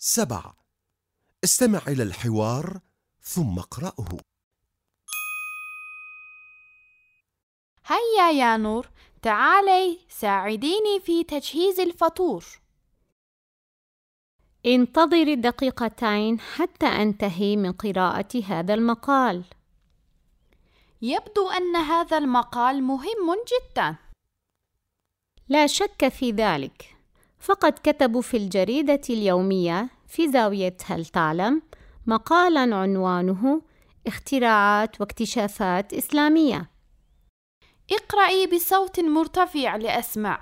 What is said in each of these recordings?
سبع استمع إلى الحوار ثم اقرأه. هيا يا نور تعالي ساعديني في تجهيز الفطور. انتظري دقيقتين حتى أنتهي من قراءة هذا المقال. يبدو أن هذا المقال مهم جدا. لا شك في ذلك. فقد كتبوا في الجريدة اليومية في زاوية هل تعلم مقالا عنوانه اختراعات واكتشافات إسلامية. اقرأي بصوت مرتفع لأسمع.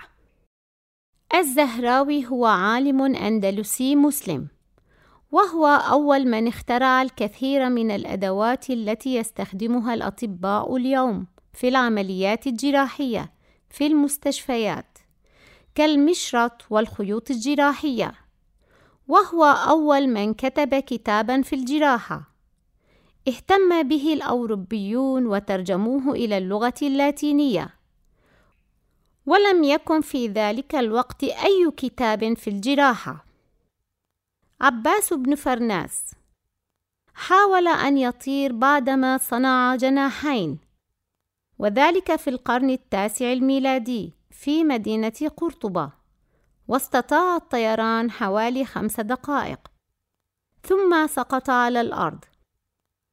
الزهراوي هو عالم أندلسي مسلم وهو أول من اخترع الكثير من الأدوات التي يستخدمها الأطباء اليوم في العمليات الجراحية في المستشفيات. كالمشرط والخيوط الجراحية. وهو أول من كتب كتابا في الجراحة. اهتم به الأوروبيون وترجموه إلى اللغة اللاتينية. ولم يكن في ذلك الوقت أي كتاب في الجراحة. عباس بن فرناس. حاول أن يطير بعدما صنع جناحين. وذلك في القرن التاسع الميلادي. في مدينة قرطبة واستطاع الطيران حوالي خمس دقائق. ثم سقط على الأرض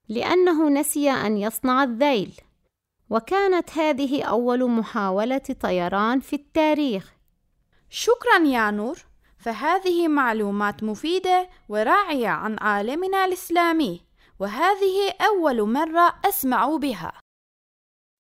لأنه نسي أن يصنع الذيل. وكانت هذه أول محاولة طيران في التاريخ. شكرا يا نور فهذه معلومات مفيدة وراعية عن عالمنا الإسلامي وهذه أول مرة أسمع بها.